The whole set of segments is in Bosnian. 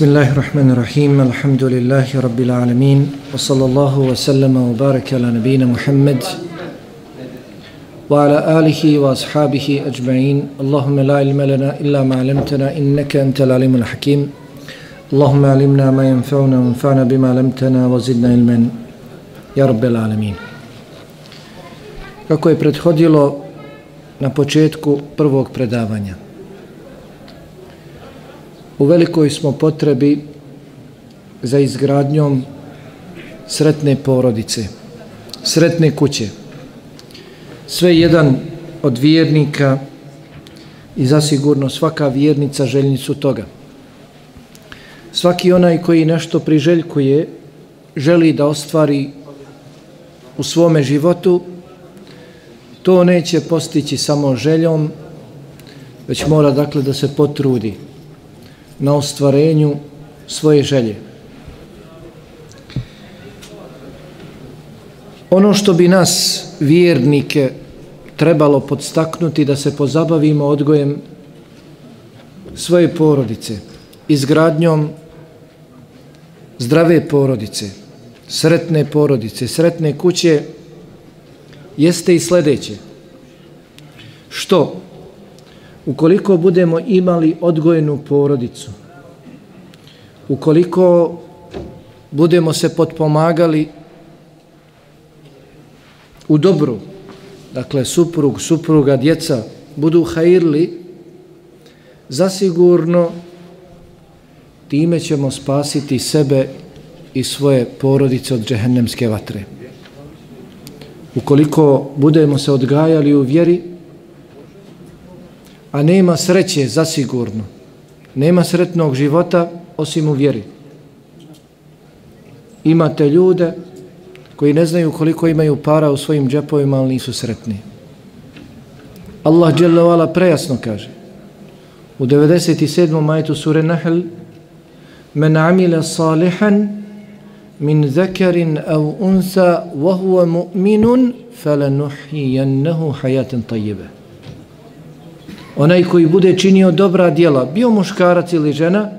بسم الله الرحمن الرحيم الحمد لله رب العالمين وصلى الله وسلم وبارك على نبينا محمد وعلى آله وأصحابه أجمعين اللهم لا علم لنا إلا ما علمتنا إنك أنت العليم الحكيم اللهم علمنا ما ينفعنا وانفعنا بما علمتنا وزدنا علما يا رب العالمين Kako je prethodilo na početku prvog predavanja. U velikoj smo potrebi za izgradnjom sretne porodice, sretne kuće. Sve jedan od vjernika i zasigurno svaka vjernica željni su toga. Svaki onaj koji nešto priželjkuje, želi da ostvari u svome životu, to neće postići samo željom, već mora dakle da se potrudi na ostvarenju svoje želje. Ono što bi nas, vjernike, trebalo podstaknuti da se pozabavimo odgojem svoje porodice, izgradnjom zdrave porodice, sretne porodice, sretne kuće, jeste i sljedeće. Što? Ukoliko budemo imali odgojenu porodicu, ukoliko budemo se potpomagali u dobru, dakle suprug, supruga, djeca, budu hajirli, zasigurno time ćemo spasiti sebe i svoje porodice od džehennemske vatre. Ukoliko budemo se odgajali u vjeri, a nema sreće zasigurno, nema sretnog života osim u vjeri. Imate ljude koji ne znaju koliko imaju para u svojim džepovima, ali nisu sretni. Allah dželle prejasno kaže u 97. majtu sure Nahl men amila salihan min zakarin aw unsa wa huwa mu'minun falanuhyiyannahu hayatan tayyibah onaj koji bude činio dobra djela bio muškarac ili žena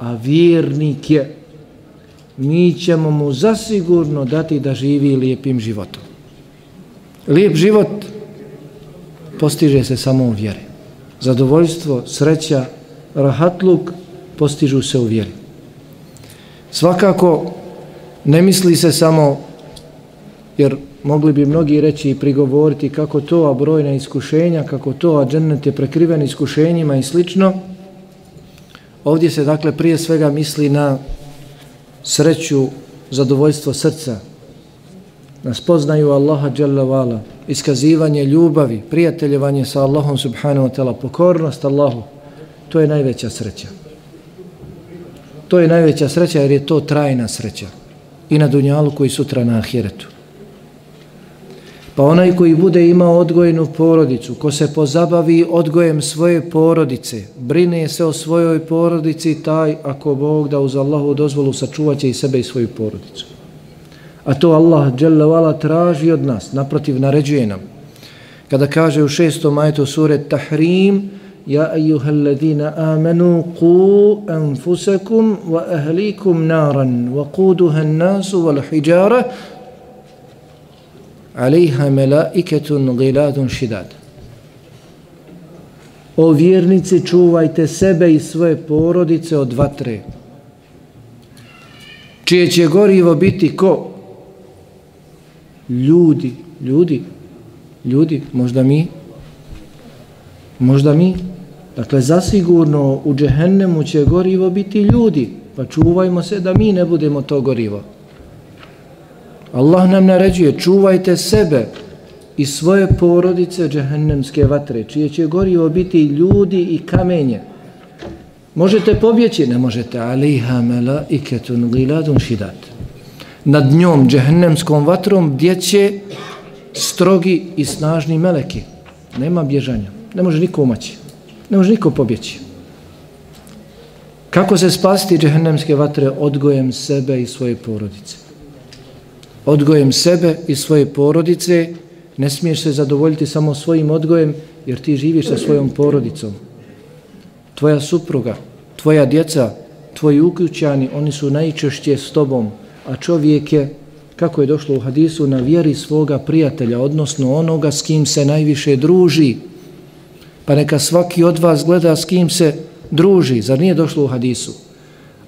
a vjernik je mi ćemo mu zasigurno dati da živi lijepim životom. Lijep život postiže se samo u vjeri. Zadovoljstvo, sreća, rahatluk postižu se u vjeri. Svakako ne misli se samo, jer mogli bi mnogi reći i prigovoriti kako to, a brojna iskušenja, kako to, a džennet je prekriven iskušenjima i slično. Ovdje se dakle prije svega misli na sreću, zadovoljstvo srca, na spoznaju Allaha dželavala, iskazivanje ljubavi, prijateljevanje sa Allahom Subhanahu wa ta'ala, pokornost Allahu, to je najveća sreća. To je najveća sreća jer je to trajna sreća. I na dunjalu koji sutra na ahiretu. Pa onaj koji bude imao odgojenu porodicu, ko se pozabavi odgojem svoje porodice, brine se o svojoj porodici, taj, ako Bog da uz Allahu dozvolu, sačuvat i sebe i svoju porodicu. A to Allah, dželevala traži od nas, naprotiv, naređuje nam. Kada kaže u šestom majetu sure Tahrim, Ja ejuhel ladina amanu ku anfusakum wa ahlikum naran, wa kuduhan nasu wal hijara, alejha melaiketun giladun šidad. O vjernici, čuvajte sebe i svoje porodice od vatre. Čije će gorivo biti ko? Ljudi, ljudi, ljudi, možda mi, možda mi. Dakle, zasigurno u džehennemu će gorivo biti ljudi, pa čuvajmo se da mi ne budemo to gorivo. Allah nam naređuje, čuvajte sebe i svoje porodice džehennemske vatre, čije će gorivo biti ljudi i kamenje. Možete pobjeći, ne možete, aliha mela iketun giladun šidat. Nad njom, džehennemskom vatrom, gdje će strogi i snažni meleki. Nema bježanja, ne može niko umaći, ne može niko pobjeći. Kako se spasti džehennemske vatre odgojem sebe i svoje porodice? Odgojem sebe i svoje porodice, ne smiješ se zadovoljiti samo svojim odgojem, jer ti živiš sa svojom porodicom. Tvoja supruga, tvoja djeca, tvoji ukućani, oni su najčešće s tobom, a čovjek je, kako je došlo u hadisu, na vjeri svoga prijatelja, odnosno onoga s kim se najviše druži. Pa neka svaki od vas gleda s kim se druži, zar nije došlo u hadisu?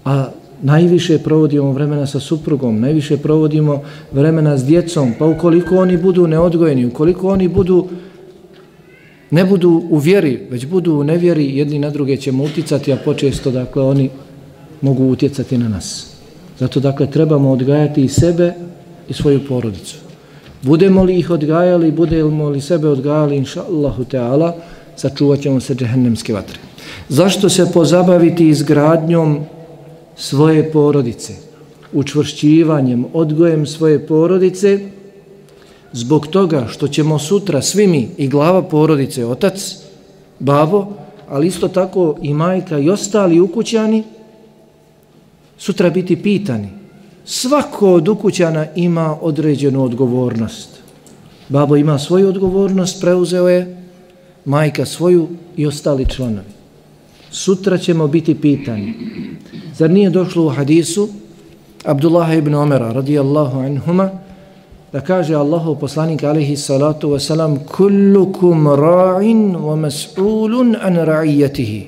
A najviše provodimo vremena sa suprugom, najviše provodimo vremena s djecom, pa ukoliko oni budu neodgojeni, ukoliko oni budu ne budu u vjeri, već budu u nevjeri, jedni na druge ćemo uticati, a počesto, dakle, oni mogu utjecati na nas. Zato, dakle, trebamo odgajati i sebe i svoju porodicu. Budemo li ih odgajali, budemo li sebe odgajali, inša Allahu Teala, sačuvat ćemo se džehennemske vatre. Zašto se pozabaviti izgradnjom svoje porodice, učvršćivanjem, odgojem svoje porodice, zbog toga što ćemo sutra svi mi i glava porodice, otac, babo, ali isto tako i majka i ostali ukućani, sutra biti pitani. Svako od ukućana ima određenu odgovornost. Babo ima svoju odgovornost, preuzeo je, majka svoju i ostali članovi. Sutra ćemo biti pitani. Zar nije došlo u hadisu Abdullah ibn Omera radijallahu anhuma da kaže Allahu poslanik alaihi salatu wasalam kullukum ra'in wa mas'ulun an ra'ijetihi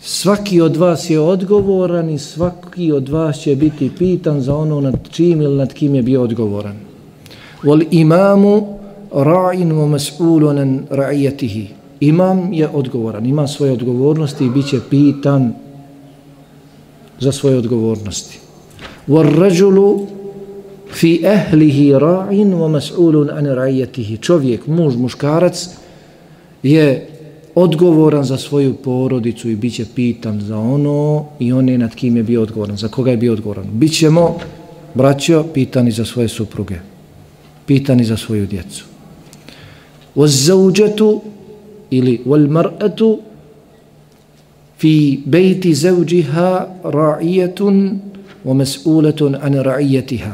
svaki od vas je odgovoran i svaki od vas će biti pitan za ono nad čim ili nad kim je bio odgovoran. Wal imamu ra'in wa mas'ulun an ra'ijetihi imam je odgovoran ima svoje odgovornosti i bit će pitan za svoje odgovornosti. وَالرَّجُلُ fi ahlihi ra'in wa mas'ulun an ra'iyatihi. Čovjek, muž, muškarac je odgovoran za svoju porodicu i biće pitan za ono i one nad kim je bio odgovoran. Za koga je bio odgovoran? Bićemo, braćo, pitani za svoje supruge. Pitani za svoju djecu. وَالزَّوْجَةُ ili وَالْمَرْأَةُ fi bejti zevđiha ra'ijetun wa mes'uletun an ra'ijetiha.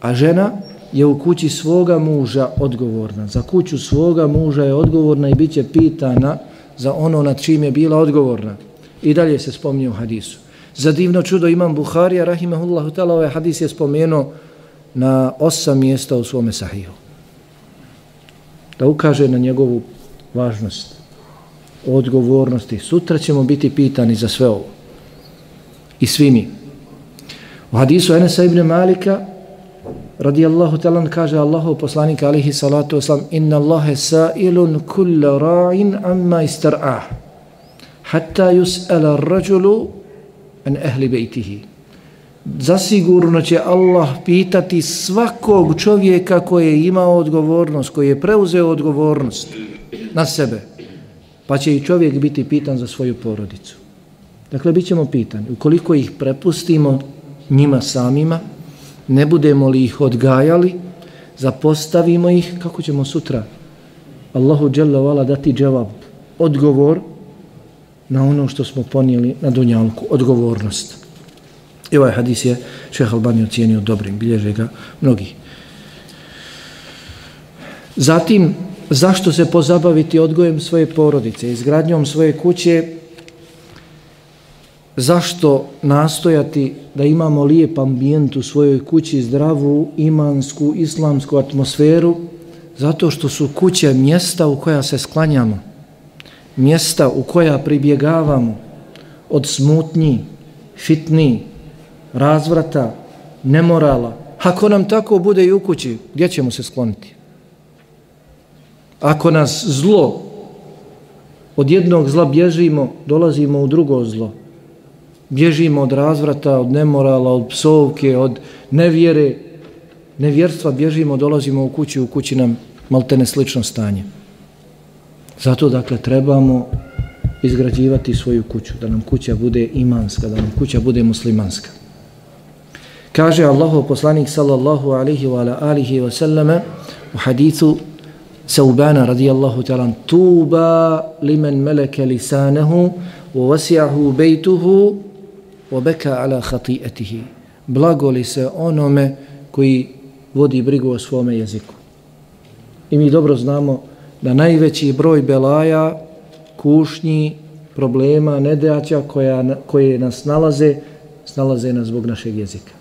A žena je u kući svoga muža odgovorna. Za kuću svoga muža je odgovorna i bit će pitana za ono nad čim je bila odgovorna. I dalje se spominje u hadisu. Za divno čudo imam Buharija, rahimahullahu ta'la, ovaj hadis je spomenuo na osam mjesta u svome sahiju. Da ukaže na njegovu važnost odgovornosti. Sutra ćemo biti pitani za sve ovo. I svi mi. U hadisu Enesa ibn Malika radijallahu talan kaže Allahu poslanik alihi salatu wasalam inna Allahe sa'ilun kulla ra'in amma istar'ah hatta yus'ala rajulu an ahli bejtihi. Zasigurno će Allah pitati svakog čovjeka koji je imao odgovornost, koji je preuzeo odgovornost na sebe pa će i čovjek biti pitan za svoju porodicu. Dakle, bit ćemo pitani, ukoliko ih prepustimo njima samima, ne budemo li ih odgajali, zapostavimo ih, kako ćemo sutra Allahu dželle Vala dati džavab, odgovor na ono što smo ponijeli na Dunjalku, odgovornost. I ovaj hadis je šeha Albani ocijenio dobrim, bilježe ga mnogi. Zatim, zašto se pozabaviti odgojem svoje porodice, izgradnjom svoje kuće, zašto nastojati da imamo lijep ambijent u svojoj kući, zdravu, imansku, islamsku atmosferu, zato što su kuće mjesta u koja se sklanjamo, mjesta u koja pribjegavamo od smutnji, fitni, razvrata, nemorala. Ako nam tako bude i u kući, gdje ćemo se skloniti? Ako nas zlo, od jednog zla bježimo, dolazimo u drugo zlo. Bježimo od razvrata, od nemorala, od psovke, od nevjere, nevjerstva, bježimo, dolazimo u kući, u kući nam maltene slično stanje. Zato, dakle, trebamo izgrađivati svoju kuću, da nam kuća bude imanska, da nam kuća bude muslimanska. Kaže Allahu poslanik sallallahu alihi wa alihi wa sallame u hadithu Saubana radijallahu ta'ala tuba limen meleke lisanehu wa wasi'ahu bejtuhu wa beka ala khati'atihi blago li se onome koji vodi brigu o svome jeziku i mi dobro znamo da najveći broj belaja kušnji problema, nedaća koja, koje nas nalaze, snalaze nas zbog našeg jezika.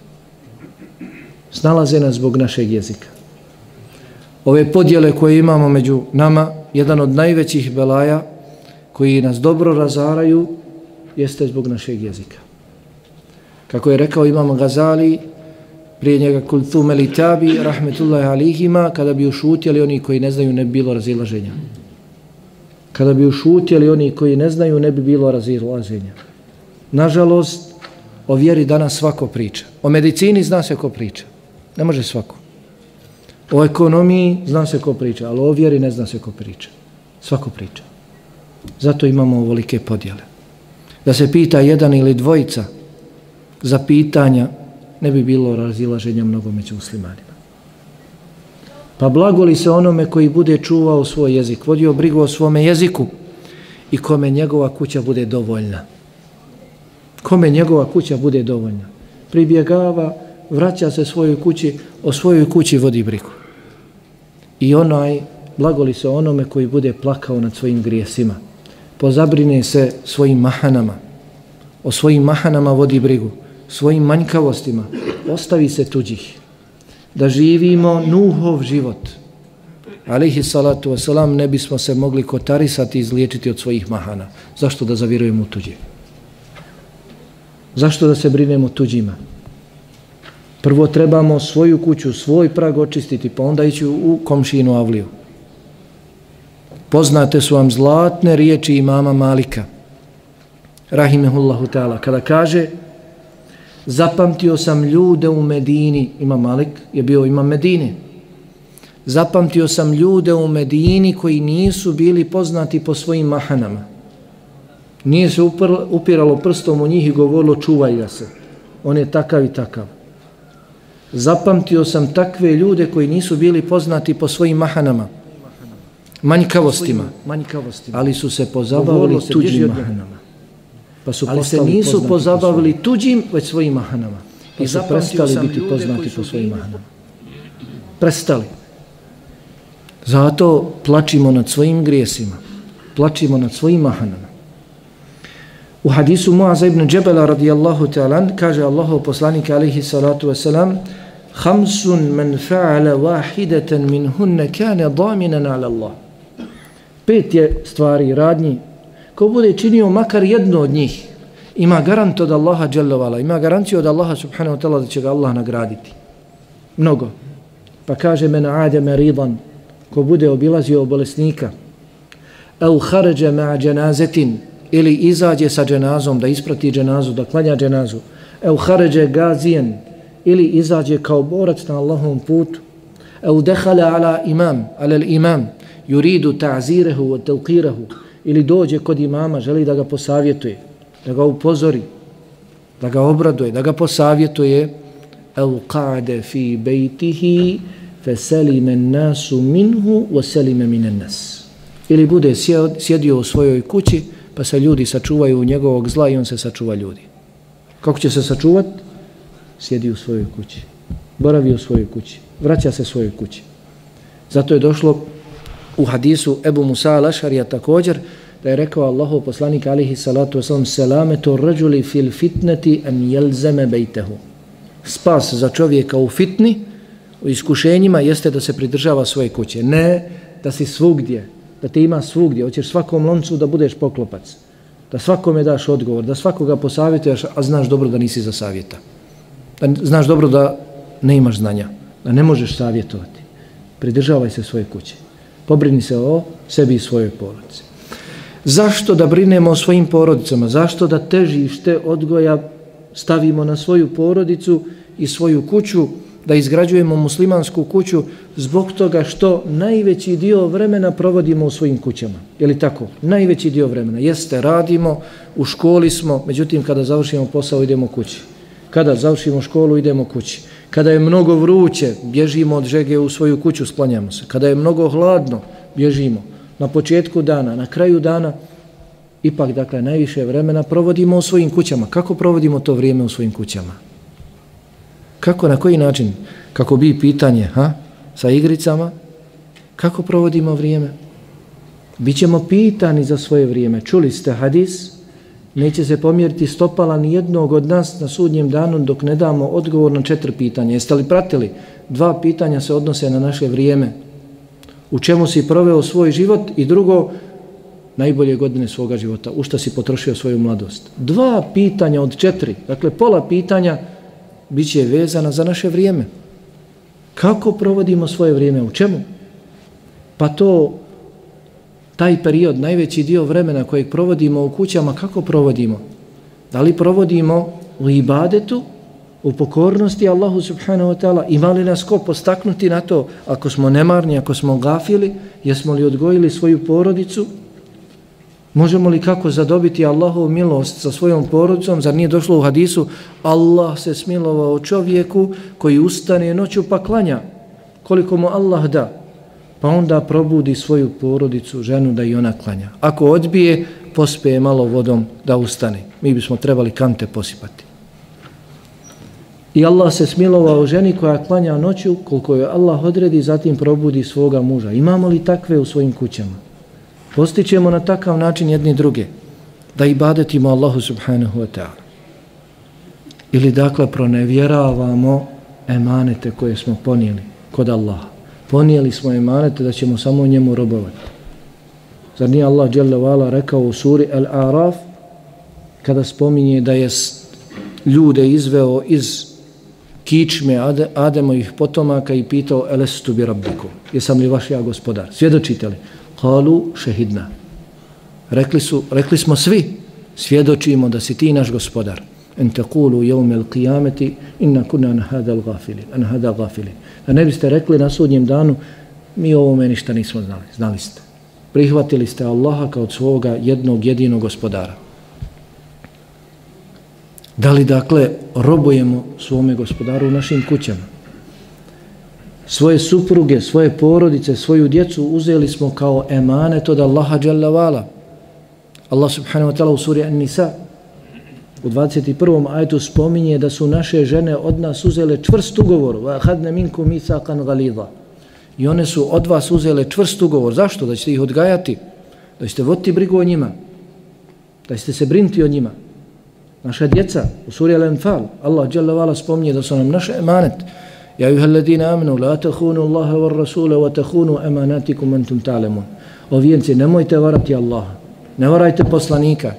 Snalaze nas zbog našeg jezika. Ove podjele koje imamo među nama, jedan od najvećih belaja koji nas dobro razaraju, jeste zbog našeg jezika. Kako je rekao imam Gazali, prije njega kultum elitabi, rahmetullahi alihima, kada bi ušutjeli oni koji ne znaju, ne bi bilo razilaženja. Kada bi ušutjeli oni koji ne znaju, ne bi bilo razilaženja. Nažalost, o vjeri danas svako priča. O medicini zna se ko priča. Ne može svako. O ekonomiji zna se ko priča, ali o vjeri ne zna se ko priča. Svako priča. Zato imamo ovolike podjele. Da se pita jedan ili dvojica za pitanja, ne bi bilo razilaženja mnogo među muslimanima. Pa blagoli se onome koji bude čuvao svoj jezik, vodio brigu o svome jeziku i kome njegova kuća bude dovoljna. Kome njegova kuća bude dovoljna. Pribjegava, vraća se svojoj kući, o svojoj kući vodi brigu. I onaj, blagoli se onome koji bude plakao nad svojim grijesima. Pozabrine se svojim mahanama. O svojim mahanama vodi brigu svojim manjkavostima, ostavi se tuđih, da živimo nuhov život. Alihi salatu wasalam, ne bismo se mogli kotarisati i izliječiti od svojih mahana. Zašto da zavirujemo u tuđe? Zašto da se brinemo tuđima? Prvo trebamo svoju kuću, svoj prag očistiti, pa onda ići u komšinu Avliju. Poznate su vam zlatne riječi imama Malika, rahimehullahu ta'ala, kada kaže Zapamtio sam ljude u Medini, ima Malik, je bio ima Medine. Zapamtio sam ljude u Medini koji nisu bili poznati po svojim mahanama. Nije se upiralo prstom u njih i govorilo čuvaj ga se. On je takav i takav. Zapamtio sam takve ljude koji nisu bili poznati po svojim mahanama. Manjkavostima. Ali su se pozabavili tuđim mahanama. Pa su Ali se nisu pozabavili po tuđim, već svojim mahanama. Pa I su prestali biti poznati po svojim mahanama. Prestali. Zato plačimo nad svojim grijesima. Plačimo nad svojim mahanama. U hadisu Muaza ibn Džebela radijallahu ta'ala kaže Allahu poslanik alaihi salatu wasalam Hamsun men fa'ala wahidatan min kana daminan ala Allah. Pet je stvari, radnji ko bude činio makar jedno od njih, ima garant od Allaha dželovala, ima garanciju od Allaha subhanahu wa ta'ala da će ga Allah nagraditi. Mnogo. Pa kaže men ade meridan, ko bude obilazio bolesnika, au kharaja ma janazatin ili izađe sa dženazom, da isprati dženazu, da klanja dženazu, au kharaja gazijen, ili izađe kao borac na Allahovom putu, el dehala ala imam, ala imam, yuridu ta'zirehu wa tawqirahu ili dođe kod imama, želi da ga posavjetuje, da ga upozori, da ga obraduje, da ga posavjetuje, el qade fi bejtihi fe selime nasu minhu wa selime mine nas. Ili bude sjedio u svojoj kući, pa se ljudi sačuvaju njegovog zla i on se sačuva ljudi. Kako će se sačuvati Sjedi u svojoj kući. Boravi u svojoj kući. Vraća se svojoj kući. Zato je došlo u hadisu Ebu Musa al-Ašarija također, da je rekao Allahu poslanik alihi salatu wasalam selametu rađuli fil fitneti an jelzeme bejtehu. Spas za čovjeka u fitni, u iskušenjima, jeste da se pridržava svoje kuće. Ne da si svugdje, da te ima svugdje. Hoćeš svakom loncu da budeš poklopac. Da svakome daš odgovor, da svakoga posavjetuješ, a znaš dobro da nisi za savjeta. Da znaš dobro da ne imaš znanja, da ne možeš savjetovati. Pridržavaj se svoje kuće. Pobrini se o sebi i svojoj porodici. Zašto da brinemo o svojim porodicama? Zašto da težište odgoja stavimo na svoju porodicu i svoju kuću, da izgrađujemo muslimansku kuću zbog toga što najveći dio vremena provodimo u svojim kućama. Je li tako? Najveći dio vremena. Jeste, radimo, u školi smo, međutim kada završimo posao idemo kući. Kada završimo školu idemo kući. Kada je mnogo vruće, bježimo od žege u svoju kuću, sklanjamo se. Kada je mnogo hladno, bježimo. Na početku dana, na kraju dana, ipak, dakle, najviše vremena provodimo u svojim kućama. Kako provodimo to vrijeme u svojim kućama? Kako, na koji način? Kako bi pitanje, ha? Sa igricama? Kako provodimo vrijeme? Bićemo pitani za svoje vrijeme. Čuli ste hadis? Neće se pomjeriti stopala ni jednog od nas na sudnjem danu dok ne damo odgovor na četiri pitanja. Jeste li pratili? Dva pitanja se odnose na naše vrijeme. U čemu si proveo svoj život i drugo, najbolje godine svoga života. U šta si potrošio svoju mladost? Dva pitanja od četiri, dakle pola pitanja, bit će vezana za naše vrijeme. Kako provodimo svoje vrijeme? U čemu? Pa to, taj period, najveći dio vremena kojeg provodimo u kućama, kako provodimo? Da li provodimo u ibadetu, u pokornosti Allahu subhanahu wa ta'ala? Ima li nas ko postaknuti na to ako smo nemarni, ako smo gafili? Jesmo li odgojili svoju porodicu? Možemo li kako zadobiti Allahovu milost sa svojom porodicom? Zar nije došlo u hadisu Allah se smilovao čovjeku koji ustane noću pa klanja koliko mu Allah da. Pa onda probudi svoju porodicu, ženu da i ona klanja. Ako odbije, pospeje malo vodom da ustane. Mi bismo trebali kante posipati. I Allah se smilovao ženi koja klanja noću koliko je Allah odredi, zatim probudi svoga muža. Imamo li takve u svojim kućama? postićemo na takav način jedni druge, da ibadetimo Allahu subhanahu wa ta'ala. Ili dakle pronevjeravamo emanete koje smo ponijeli kod Allaha. Ponijeli smo emanete da ćemo samo njemu robovati. Zar nije Allah dželle rekao u suri Al-Araf kada spominje da je ljude izveo iz kičme Ademovih potomaka i pitao Elestu bi rabbiku. Jesam li vaš ja gospodar? Svjedočite li? Kalu šehidna. Rekli, su, rekli smo svi, svjedočimo da si ti naš gospodar. En tekulu kulu jevme l'qiyameti inna kuna na hada gafilin. An hada gafilin. Da ne biste rekli na sudnjem danu, mi o ovome ništa nismo znali. Znali ste. Prihvatili ste Allaha kao svoga jednog jedinog gospodara. Da li dakle robujemo svome gospodaru u našim kućama? svoje supruge, svoje porodice, svoju djecu uzeli smo kao emanet od Allaha Jalla Vala. Allah subhanahu wa ta'ala u suri An-Nisa u 21. ajetu spominje da su naše žene od nas uzele čvrst ugovor wa مِنْكُمْ minku misaqan i one su od vas uzele čvrst ugovor zašto da ćete ih odgajati da ćete voditi brigu o njima da ćete se brinti o njima naša djeca u suri Al-Anfal Allah dželle vala spominje da su nam naše emanet Ja ayuha alladhina amanu la takhunu Allaha war rasula wa takhunu amanatikum antum ta'lamun. O vjernici, nemojte varati Allaha. Ne varajte poslanika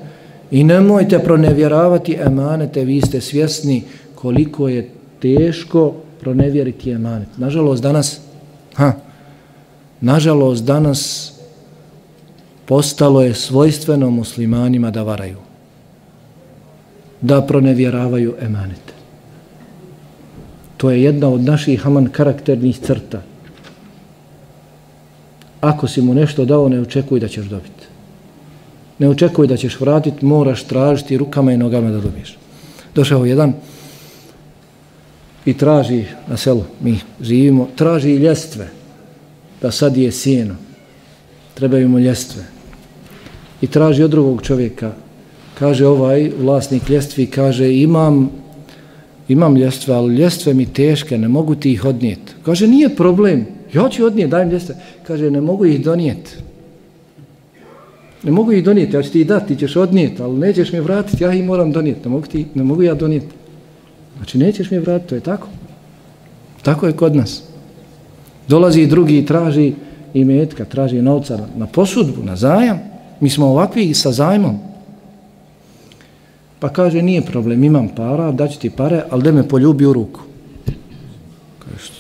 i nemojte pronevjeravati emanete, vi ste svjesni koliko je teško pronevjeriti emanet. Nažalost danas ha, nažalost danas postalo je svojstveno muslimanima da varaju. Da pronevjeravaju emanete. To je jedna od naših haman karakternih crta. Ako si mu nešto dao, ne očekuj da ćeš dobiti. Ne očekuj da ćeš vratiti, moraš tražiti rukama i nogama da dobiješ. Došao jedan i traži na selu, mi živimo, traži ljestve da sad je sjeno. Trebaju mu ljestve. I traži od drugog čovjeka, kaže ovaj vlasnik ljestvi, kaže imam imam ljestve, ali ljestve mi teške, ne mogu ti ih odnijeti. Kaže, nije problem, ja ću odnijeti, dajem ljestve. Kaže, ne mogu ih donijeti. Ne mogu ih donijeti, ja ću ti ih dati, ti ćeš odnijeti, ali nećeš mi vratiti, ja ih moram donijeti, ne mogu, ti, ne mogu ja donijeti. Znači, nećeš mi vratiti, to je tako. Tako je kod nas. Dolazi drugi i traži imetka, traži novca na posudbu, na zajam. Mi smo ovakvi sa zajmom. Pa kaže, nije problem, imam para, daću ti pare, ali da me poljubi u ruku. Kaže,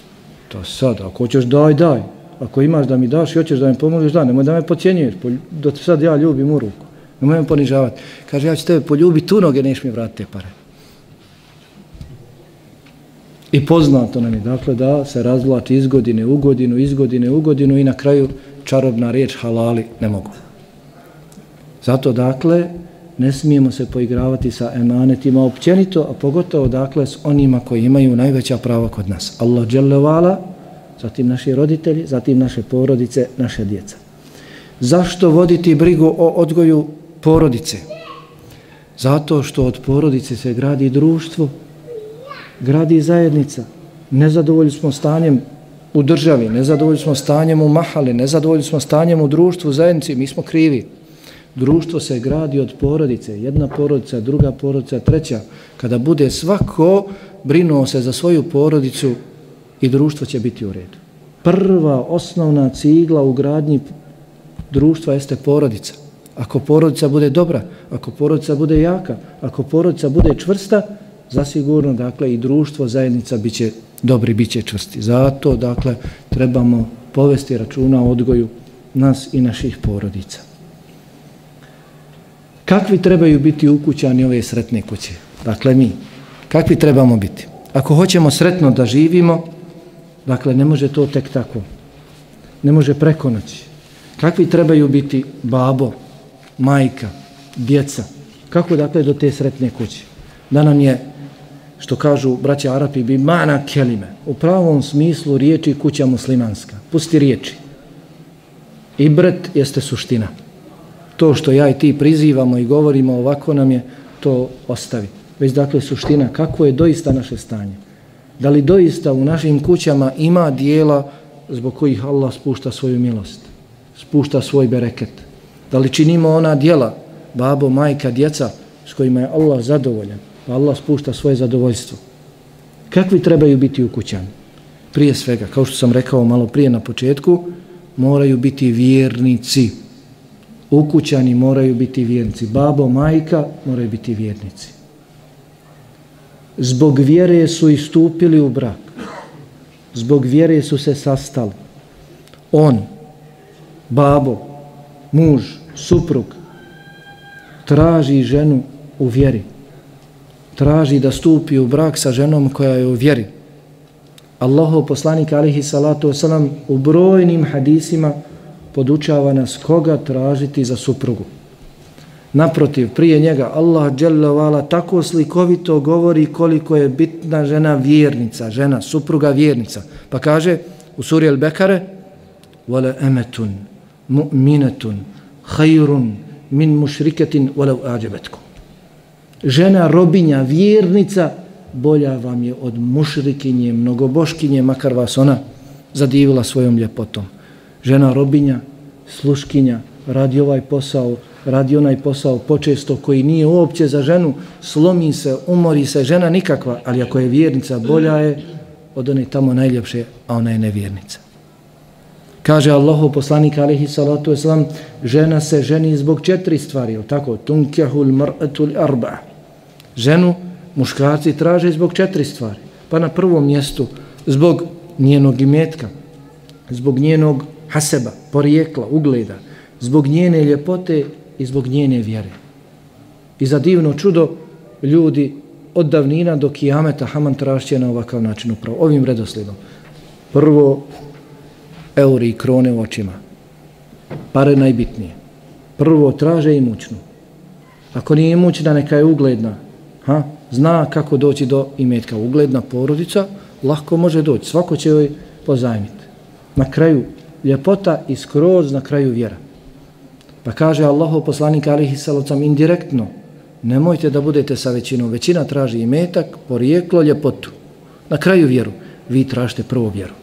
to sad, ako hoćeš daj, daj. Ako imaš da mi daš i hoćeš da mi pomogneš, da, nemoj da me pocijenjuješ, da te sad ja ljubim u ruku. Nemoj me ponižavati. Kaže, ja ću tebe poljubiti u noge, neš mi vratiti te pare. I poznato nam je, dakle, da se razvlači iz godine u godinu, iz godine u godinu i na kraju čarobna riječ halali ne mogu. Zato, dakle, ne smijemo se poigravati sa emanetima općenito, a pogotovo dakle s onima koji imaju najveća prava kod nas. Allah dželevala, zatim naši roditelji, zatim naše porodice, naše djeca. Zašto voditi brigu o odgoju porodice? Zato što od porodice se gradi društvo, gradi zajednica. Nezadovoljni smo stanjem u državi, nezadovoljni smo stanjem u mahali, nezadovoljni smo stanjem u društvu, u zajednici, mi smo krivi. Društvo se gradi od porodice, jedna porodica, druga porodica, treća. Kada bude svako brinuo se za svoju porodicu i društvo će biti u redu. Prva osnovna cigla u gradnji društva jeste porodica. Ako porodica bude dobra, ako porodica bude jaka, ako porodica bude čvrsta, zasigurno dakle i društvo, zajednica biće dobri, biće čvrsti. Zato dakle trebamo povesti računa o odgoju nas i naših porodica. Kakvi trebaju biti ukućani ove sretne kuće? Dakle mi, kakvi trebamo biti? Ako hoćemo sretno da živimo, dakle ne može to tek tako. Ne može preko noći. Kakvi trebaju biti babo, majka, djeca? Kako dakle do te sretne kuće? Da nam je što kažu braća Arapi, bi mana kelime, u pravom smislu riječi kuća muslimanska. Pusti riječi. Ibret jeste suština. To što ja i ti prizivamo i govorimo ovako nam je, to ostavi. Već dakle suština, kako je doista naše stanje? Da li doista u našim kućama ima dijela zbog kojih Allah spušta svoju milost? Spušta svoj bereket? Da li činimo ona dijela, babo, majka, djeca, s kojima je Allah zadovoljan? pa Allah spušta svoje zadovoljstvo. Kakvi trebaju biti u kućani? Prije svega, kao što sam rekao malo prije na početku, moraju biti vjernici. Ukućani moraju biti vjernici. Babo, majka moraju biti vjernici. Zbog vjere su istupili u brak. Zbog vjere su se sastali. On, babo, muž, suprug, traži ženu u vjeri traži da stupi u brak sa ženom koja je u vjeri. Allahov poslanik alihi salatu wasalam u brojnim hadisima podučava nas koga tražiti za suprugu. Naprotiv, prije njega Allah dželjavala tako slikovito govori koliko je bitna žena vjernica, žena, supruga vjernica. Pa kaže u suri Al-Bekare وَلَا أَمَتٌ مُؤْمِنَةٌ خَيْرٌ مِنْ مُشْرِكَةٍ وَلَوْ أَعْجَبَتْكُمْ žena, robinja, vjernica, bolja vam je od mušrikinje, mnogoboškinje, makar vas ona zadivila svojom ljepotom. Žena, robinja, sluškinja, radi ovaj posao, radi onaj posao počesto koji nije uopće za ženu, slomi se, umori se, žena nikakva, ali ako je vjernica, bolja je od one tamo najljepše, a ona je nevjernica. Kaže Allahu poslanik alihi salatu wasalam, žena se ženi zbog četiri stvari, tako, tunkehul mar'atul arba. Ženu muškarci traže zbog četiri stvari. Pa na prvom mjestu zbog njenog imetka, zbog njenog haseba, porijekla, ugleda, zbog njene ljepote i zbog njene vjere. I za divno čudo ljudi od davnina do kijameta Haman trašće na ovakav način upravo, ovim redoslijedom. Prvo euri i krone u očima. Pare najbitnije. Prvo traže imućnu. Ako nije imućna, neka je ugledna. Ha? Zna kako doći do imetka. Ugledna porodica, lahko može doći. Svako će joj pozajmiti. Na kraju ljepota i skroz na kraju vjera. Pa kaže Allahov poslanik alihi salacom indirektno, nemojte da budete sa većinom. Većina traži imetak, porijeklo, ljepotu. Na kraju vjeru. Vi tražite prvo vjeru.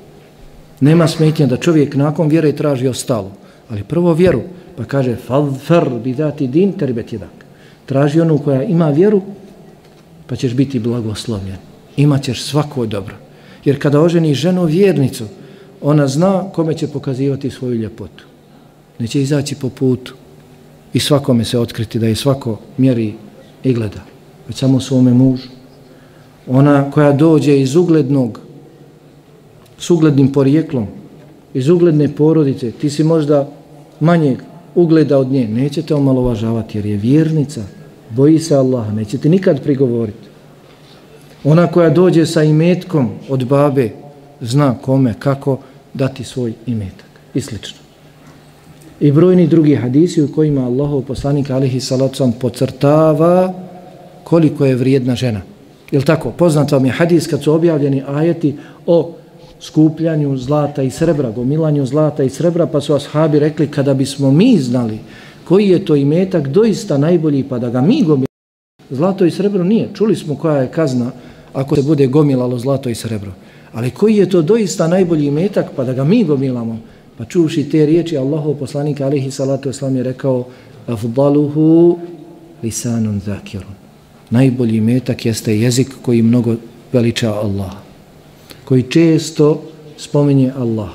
Nema smetnja da čovjek nakon vjere traži ostalo. Ali prvo vjeru, pa kaže fadfer bi dati din terbet jedak. Traži onu koja ima vjeru, pa ćeš biti blagoslovljen. Imaćeš svako dobro. Jer kada oženi ženu vjernicu, ona zna kome će pokazivati svoju ljepotu. Neće izaći po putu i svakome se otkriti da je svako mjeri i gleda. Već samo svome mužu. Ona koja dođe iz uglednog s uglednim porijeklom, iz ugledne porodice, ti si možda manjeg ugleda od nje, neće te omalovažavati jer je vjernica, boji se Allaha, neće ti nikad prigovoriti. Ona koja dođe sa imetkom od babe, zna kome, kako dati svoj imetak i slično. I brojni drugi hadisi u kojima Allahov poslanik alihi salacom pocrtava koliko je vrijedna žena. Je tako? Poznat vam je hadis kad su objavljeni ajeti o skupljanju zlata i srebra, gomilanju zlata i srebra, pa su ashabi rekli kada bismo mi znali koji je to imetak doista najbolji, pa da ga mi gomilamo. Zlato i srebro nije. Čuli smo koja je kazna ako se bude gomilalo zlato i srebro. Ali koji je to doista najbolji imetak pa da ga mi gomilamo? Pa čuvši te riječi, Allahov poslanik alihi salatu oslam je rekao afdaluhu lisanun zakirun. Najbolji metak jeste jezik koji mnogo veliča Allah. Koji često spominje Allah.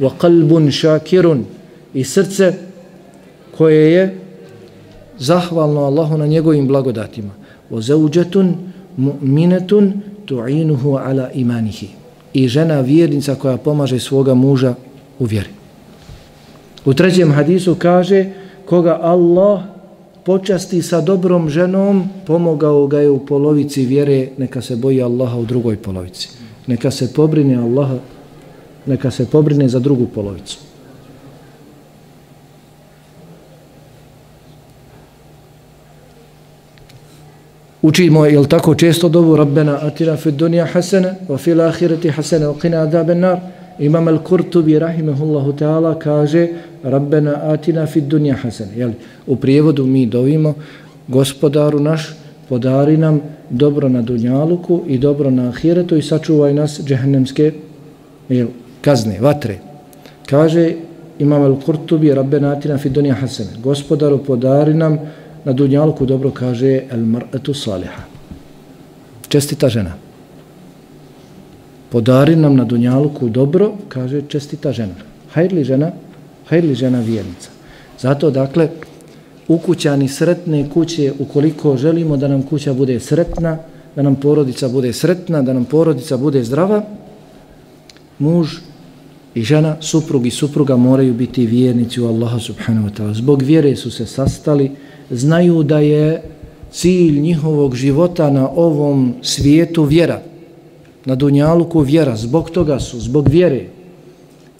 Wa qalbun shakirun i srce koje je zahvalno Allahu na njegovim blagodatima. Wa zawjatun mu'minatun tu'inuhu ala imanihi. I žena vjernica koja pomaže svoga muža u vjeri. U trećem hadisu kaže koga Allah počasti sa dobrom ženom, pomogao ga je u polovici vjere, neka se boji Allaha u drugoj polovici. Neka se pobrine Allaha, neka se pobrine za drugu polovicu. Učimo, jel tako često dobu Rabbena atina fi dunja hasene, wa fil ahireti hasene, wa qina adaben nar. Imam al-Kurtubi, rahimehullahu ta'ala, kaže Rabbena atina fi dunja hasene. Jel, u prijevodu mi dovimo gospodaru naš, podari nam dobro na dunjaluku i dobro na ahiretu i sačuvaj nas džehennemske jel, kazne, vatre. Kaže Imam al-Kurtubi, Rabbena atina fi dunja hasene. Gospodaru podari nam na dunjaluku dobro kaže el mar'atu saliha. Čestita žena. Podari nam na dunjalku dobro, kaže čestita žena. Hajrli žena, hajrli žena vjernica. Zato, dakle, ukućani sretne kuće, ukoliko želimo da nam kuća bude sretna, da nam porodica bude sretna, da nam porodica bude zdrava, muž i žena, suprug i supruga moraju biti vjernici u Allaha subhanahu wa ta'ala. Zbog vjere su se sastali, znaju da je cilj njihovog života na ovom svijetu vjera, na dunjaluku vjera, zbog toga su, zbog vjere.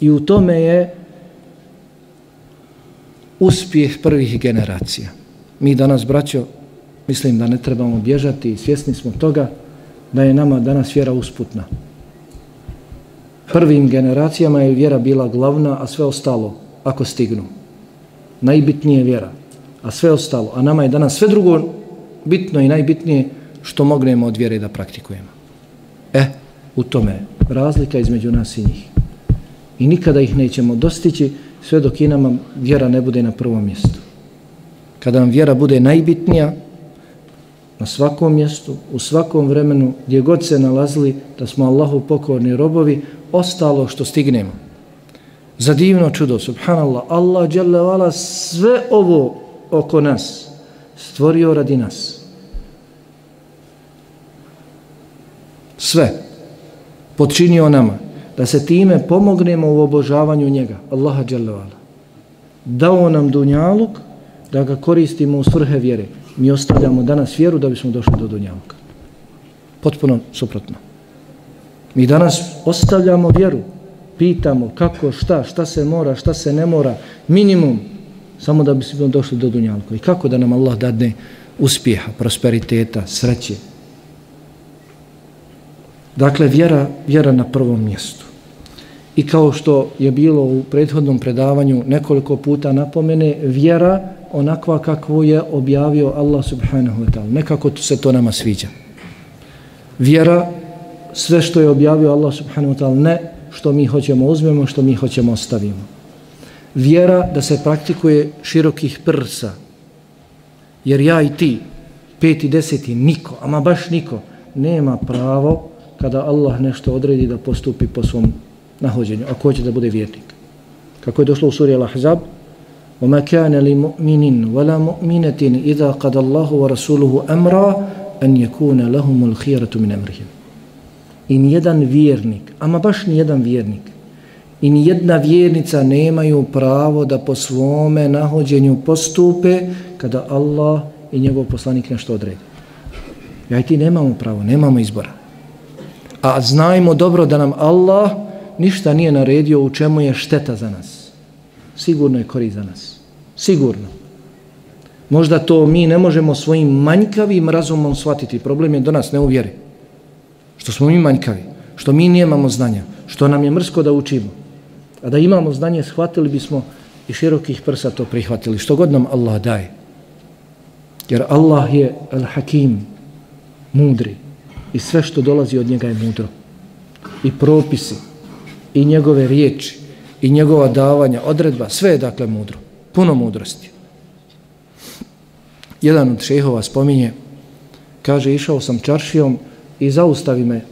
I u tome je uspjeh prvih generacija. Mi danas, braćo, mislim da ne trebamo bježati i svjesni smo toga da je nama danas vjera usputna. Prvim generacijama je vjera bila glavna, a sve ostalo, ako stignu. Najbitnije vjera a sve ostalo, a nama je danas sve drugo bitno i najbitnije što mognemo od vjere da praktikujemo. E, u tome razlika između nas i njih. I nikada ih nećemo dostići sve dok i nama vjera ne bude na prvom mjestu. Kada nam vjera bude najbitnija, na svakom mjestu, u svakom vremenu, gdje god se nalazili, da smo Allahu pokorni robovi, ostalo što stignemo. Za divno čudo, subhanallah, Allah, djelavala, sve ovo oko nas stvorio radi nas sve. Podčinio nama da se time pomognemo u obožavanju njega Allaha dželevala dao nam dunjaluk da ga koristimo u svrhe vjere. Mi ostavljamo danas vjeru da bismo došli do dunjaluka. Potpuno suprotno. Mi danas ostavljamo vjeru pitamo kako, šta, šta se mora, šta se ne mora minimum samo da bismo došli do dunjalka. I kako da nam Allah dadne uspjeha, prosperiteta, sreće. Dakle, vjera, vjera na prvom mjestu. I kao što je bilo u prethodnom predavanju nekoliko puta napomene, vjera onakva kakvu je objavio Allah subhanahu wa ta'ala. Nekako se to nama sviđa. Vjera, sve što je objavio Allah subhanahu wa ta'ala, ne što mi hoćemo uzmemo, što mi hoćemo ostavimo vjera da se praktikuje širokih prsa. Jer ja i ti, peti, deseti, niko, ama baš niko, nema pravo kada Allah nešto odredi da postupi po svom nahođenju, ako hoće da bude vjernik. Kako je došlo u suri Al-Ahzab, وَمَا كَانَ لِمُؤْمِنٍ وَلَا مُؤْمِنَةٍ إِذَا قَدَ اللَّهُ وَرَسُولُهُ أَمْرًا أَنْ يَكُونَ لَهُمُ الْخِيرَةُ مِنْ أَمْرِهِمْ I nijedan vjernik, ama baš nijedan vjernik, i ni jedna vjernica nemaju pravo da po svome nahođenju postupe kada Allah i njegov poslanik nešto odredi. Ja i ti nemamo pravo, nemamo izbora. A znajmo dobro da nam Allah ništa nije naredio u čemu je šteta za nas. Sigurno je korist za nas. Sigurno. Možda to mi ne možemo svojim manjkavim razumom shvatiti. Problem je do nas ne uvjeri. Što smo mi manjkavi. Što mi nijemamo znanja. Što nam je mrsko da učimo. A da imamo znanje, shvatili bismo i širokih prsa to prihvatili. Što god nam Allah daje. Jer Allah je al-Hakim, mudri. I sve što dolazi od njega je mudro. i propisi i njegove riječi i njegova davanja, odredba, sve je dakle mudro, puno mudrosti. Jedan od šehova spominje, kaže, išao sam čaršijom i zaustavi me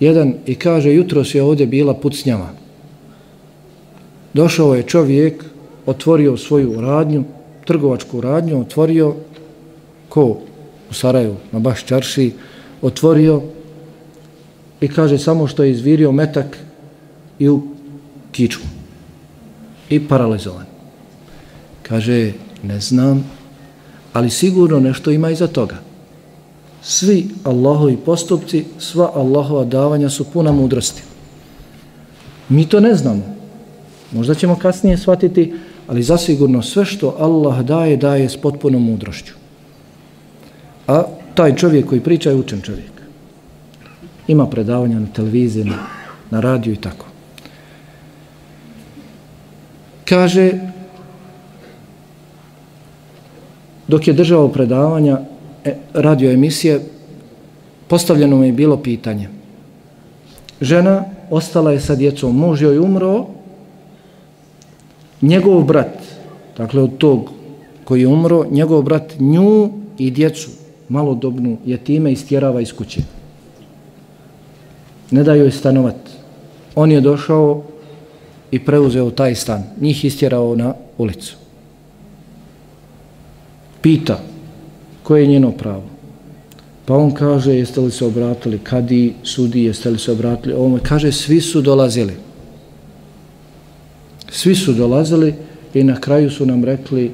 jedan i kaže, jutro je ovdje bila pucnjava. Došao je čovjek, otvorio svoju radnju, trgovačku radnju, otvorio, ko u Sarajevu, na baš čaršiji, otvorio i kaže, samo što je izvirio metak i u kičmu i paralizovan. Kaže, ne znam, ali sigurno nešto ima iza toga. Svi Allahovi postupci, sva Allahova davanja su puna mudrosti. Mi to ne znamo. Možda ćemo kasnije shvatiti, ali zasigurno sve što Allah daje, daje s potpunom mudrošću. A taj čovjek koji priča je učen čovjek. Ima predavanja na televiziji, na, na radiju i tako. Kaže, dok je držao predavanja, e, radio emisije, postavljeno mu je bilo pitanje. Žena ostala je sa djecom, muž joj umro, njegov brat, dakle od tog koji je umro, njegov brat nju i djecu, malodobnu, jetime istjerava iz kuće. Ne da joj stanovat. On je došao i preuzeo taj stan. Njih istjerao na ulicu. Pita, koje je njeno pravo? Pa on kaže, jeste li se obratili kadi, sudi, jeste li se obratili ovome? Kaže, svi su dolazili. Svi su dolazili i na kraju su nam rekli,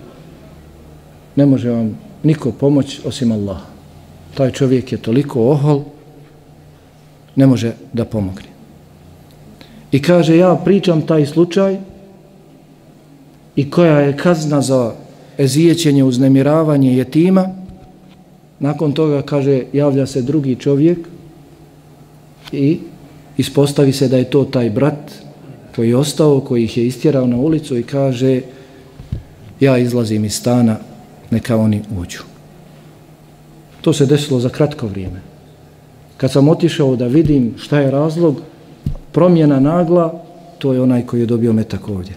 ne može vam niko pomoć osim Allaha. Taj čovjek je toliko ohol, ne može da pomogne. I kaže, ja pričam taj slučaj i koja je kazna za ezijećenje, uznemiravanje jetima, nakon toga, kaže, javlja se drugi čovjek i ispostavi se da je to taj brat koji je ostao, koji ih je istjerao na ulicu i kaže, ja izlazim iz stana, neka oni uđu. To se desilo za kratko vrijeme. Kad sam otišao da vidim šta je razlog, promjena nagla, to je onaj koji je dobio metak ovdje.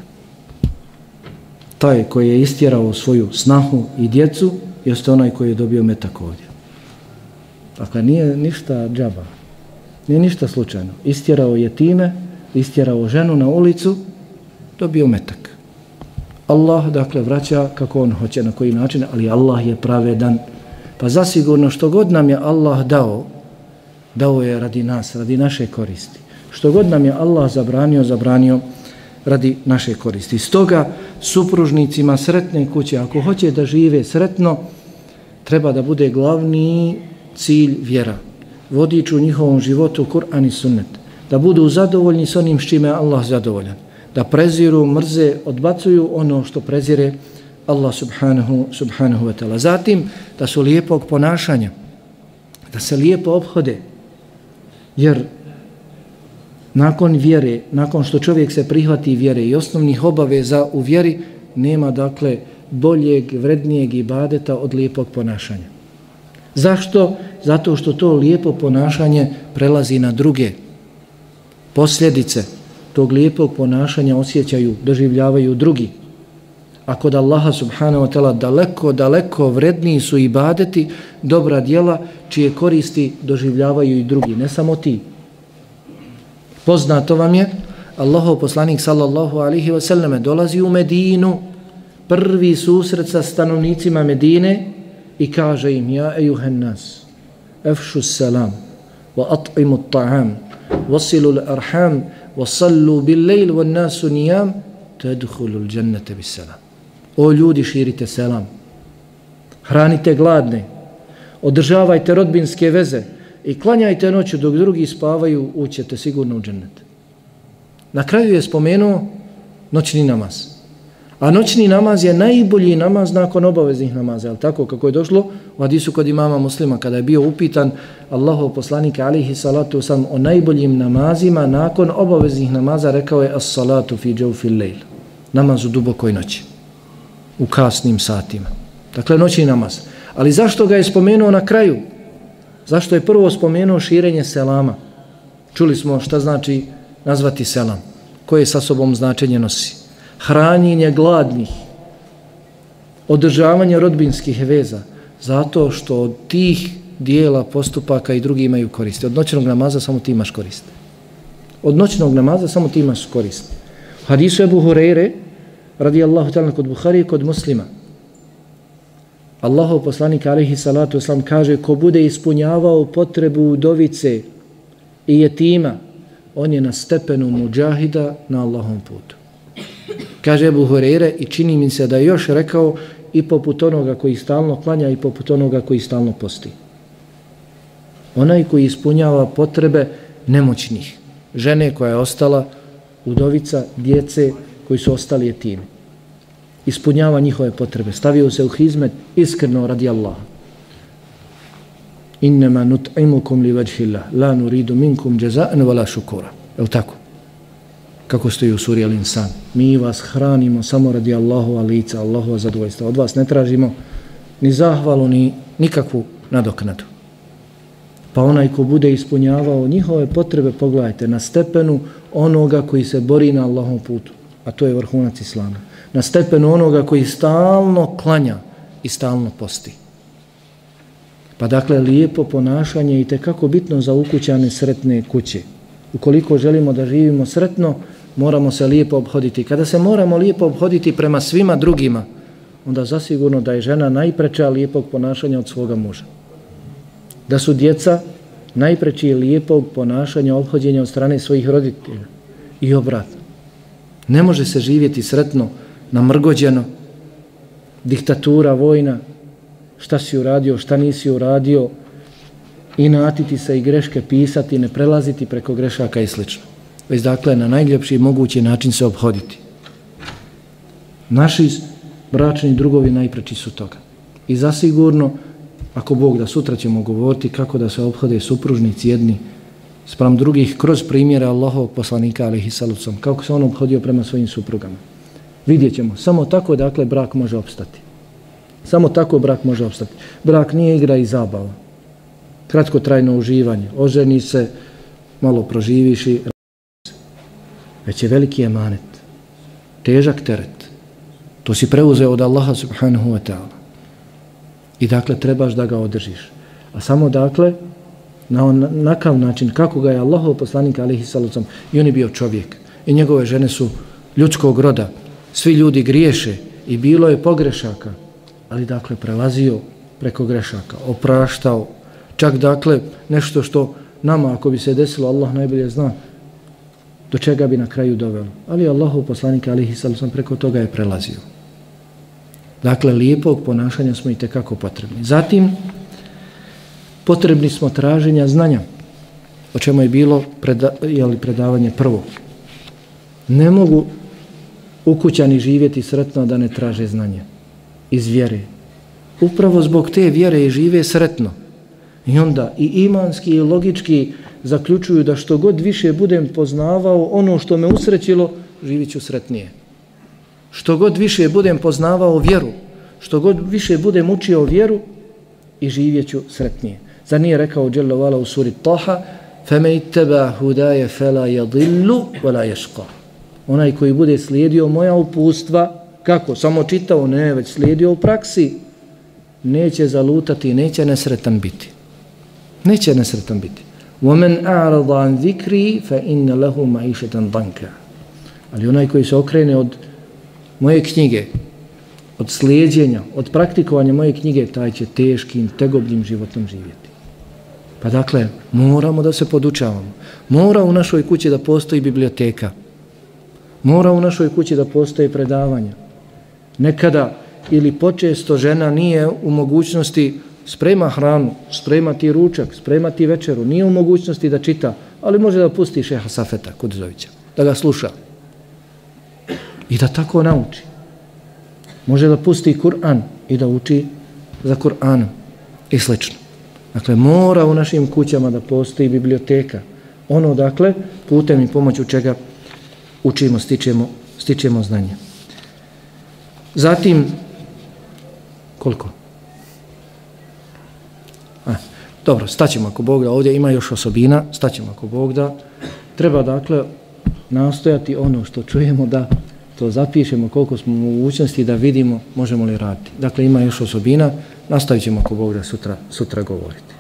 Taj koji je istjerao svoju snahu i djecu, jeste onaj koji je dobio metak ovdje. Dakle, nije ništa džaba. Nije ništa slučajno. Istjerao je time, istjerao ženu na ulicu, dobio metak. Allah, dakle, vraća kako on hoće, na koji način, ali Allah je pravedan. Pa zasigurno što god nam je Allah dao, dao je radi nas, radi naše koristi. Što god nam je Allah zabranio, zabranio radi naše koristi. Stoga supružnicima sretne kuće, ako hoće da žive sretno, treba da bude glavni cilj vjera. Vodič u njihovom životu Kur'an i sunnet. Da budu zadovoljni s onim s čime je Allah zadovoljan. Da preziru, mrze, odbacuju ono što prezire Allah subhanahu, subhanahu wa ta'ala. Zatim, da su lijepog ponašanja. Da se lijepo obhode. Jer nakon vjere, nakon što čovjek se prihvati vjere i osnovnih obaveza u vjeri, nema dakle boljeg, vrednijeg ibadeta od lijepog ponašanja. Zašto? Zato što to lijepo ponašanje prelazi na druge posljedice tog lijepog ponašanja osjećaju, doživljavaju drugi. A kod Allaha subhanahu wa ta'ala daleko, daleko vredniji su ibadeti dobra dijela čije koristi doživljavaju i drugi, ne samo ti. Poznato vam je, Allahov poslanik sallallahu alihi wasallam dolazi u Medinu, prvi susret sa stanovnicima Medine i kaže im, ja ejuhen nas, efšu salam, wa at'imu ta'am, wasilu l'arham, wa sallu bil lejl, wa nasu nijam, tedhulu l'đennete bis selam. O ljudi, širite selam, hranite gladne, održavajte rodbinske veze, i klanjajte noću dok drugi spavaju, ućete sigurno u džennet. Na kraju je spomenuo noćni namaz. A noćni namaz je najbolji namaz nakon obaveznih namaza. Je tako kako je došlo u hadisu kod imama muslima kada je bio upitan Allahov poslanika alihi salatu sam o najboljim namazima nakon obaveznih namaza rekao je as salatu fi džaufil lejl. Namaz u dubokoj noći. U kasnim satima. Dakle, noćni namaz. Ali zašto ga je spomenuo na kraju? Zašto je prvo spomenuo širenje selama? Čuli smo šta znači nazvati selam. Koje sa sobom značenje nosi? Hranjenje gladnih. Održavanje rodbinskih veza. Zato što od tih dijela, postupaka i drugi imaju koriste. Od noćnog namaza samo ti imaš koriste. Od noćnog namaza samo ti imaš koriste. Hadisu Ebu Hureyre, radijallahu ta'ala kod Buhari i kod muslima. Allahov poslanik alaihi salatu oslam kaže ko bude ispunjavao potrebu udovice i jetima, on je na stepenu muđahida na Allahom putu. Kaže Ebu Hureyre i čini mi se da je još rekao i poput onoga koji stalno klanja i poput onoga koji stalno posti. Onaj koji ispunjava potrebe nemoćnih, žene koja je ostala, udovica, djece koji su ostali jetimi. Ispunjava njihove potrebe, stavio se u hizmet iskreno radi Allaha. Innema nut'imukum li vajhillah. La nuridu minkum jaza'an wala shukura. Je tako? Kako stoji u suri al-insan. Mi vas hranimo samo radi Allahova lica Allahova zadovoljstva od vas ne tražimo ni zahvalu ni nikakvu nadoknadu. Pa onaj ko bude ispunjavao njihove potrebe pogledajte na stepenu onoga koji se bori na Allahom putu a to je vrhunac islama na stepenu onoga koji stalno klanja i stalno posti Pa dakle, lijepo ponašanje i kako bitno za ukućane sretne kuće. Ukoliko želimo da živimo sretno, moramo se lijepo obhoditi. Kada se moramo lijepo obhoditi prema svima drugima, onda zasigurno da je žena najpreča lijepog ponašanja od svoga muža. Da su djeca najpreći lijepog ponašanja obhođenja od strane svojih roditelja i obratno. Ne može se živjeti sretno, namrgođeno, diktatura, vojna, šta si uradio, šta nisi uradio inatiti se i greške pisati, ne prelaziti preko grešaka i slično. Već dakle na najljepši mogući način se obhoditi. Naši bračni drugovi najpreči su toga. I zasigurno, ako Bog da sutra ćemo govoriti kako da se obhode supružnici jedni sprem drugih kroz primjere Allahovog poslanika alihi salucom, kako se on obhodio prema svojim suprugama. Vidjet ćemo. Samo tako dakle brak može opstati. Samo tako brak može opstati. Brak nije igra i zabava. Kratko trajno uživanje. Oženi se, malo proživiš i već je veliki emanet. Težak teret. To si preuzeo od Allaha subhanahu wa ta'ala. I dakle trebaš da ga održiš. A samo dakle na on, nakav način kako ga je Allahov poslanik alihi salucam i on je bio čovjek i njegove žene su ljudskog roda svi ljudi griješe i bilo je pogrešaka ali dakle prelazio preko grešaka, opraštao, čak dakle nešto što nama ako bi se desilo, Allah najbolje zna do čega bi na kraju dovelo. Ali Allahu poslanik alihi sallam preko toga je prelazio. Dakle, lijepog ponašanja smo i tekako potrebni. Zatim, potrebni smo traženja znanja, o čemu je bilo preda, jeli, predavanje prvo. Ne mogu ukućani živjeti sretno da ne traže znanje iz vjere. Upravo zbog te vjere i žive sretno. I onda i imanski i logički zaključuju da što god više budem poznavao ono što me usrećilo, živit ću sretnije. Što god više budem poznavao vjeru, što god više budem učio vjeru i živjet ću sretnije. Zar nije rekao Đelovala u suri Taha فَمَيْ تَبَا هُدَايَ فَلَا يَضِلُّ وَلَا يَشْقَ Onaj koji bude slijedio moja upustva, Kako? Samo čitao? Ne, već slijedio u praksi. Neće zalutati, neće nesretan biti. Neće nesretan biti. وَمَنْ أَعْرَضَ عَنْ ذِكْرِي فَإِنَّ لَهُ مَعِشَةً ضَنْكَ Ali onaj koji se okrene od moje knjige, od slijedjenja, od praktikovanja moje knjige, taj će teškim, tegobljim životom živjeti. Pa dakle, moramo da se podučavamo. Mora u našoj kući da postoji biblioteka. Mora u našoj kući da postoji predavanja nekada ili počesto žena nije u mogućnosti sprema hranu, spremati ručak, spremati večeru, nije u mogućnosti da čita, ali može da pusti šeha Safeta Kudzovića, da ga sluša i da tako nauči. Može da pusti Kur'an i da uči za Kur'anom i slično. Dakle, mora u našim kućama da postoji biblioteka. Ono, dakle, putem i pomoću čega učimo, stičemo, stičemo znanje. Zatim, koliko? A, Dobro, staćemo ako Bog da, ovdje ima još osobina, staćemo ako Bog da. Treba dakle nastojati ono što čujemo da to zapišemo koliko smo mogućnosti da vidimo možemo li raditi. Dakle, ima još osobina, nastavit ćemo ako Bog da sutra, sutra govoriti.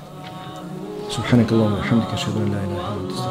Subhanakallahu, alhamdika, hamdika la ilaha illa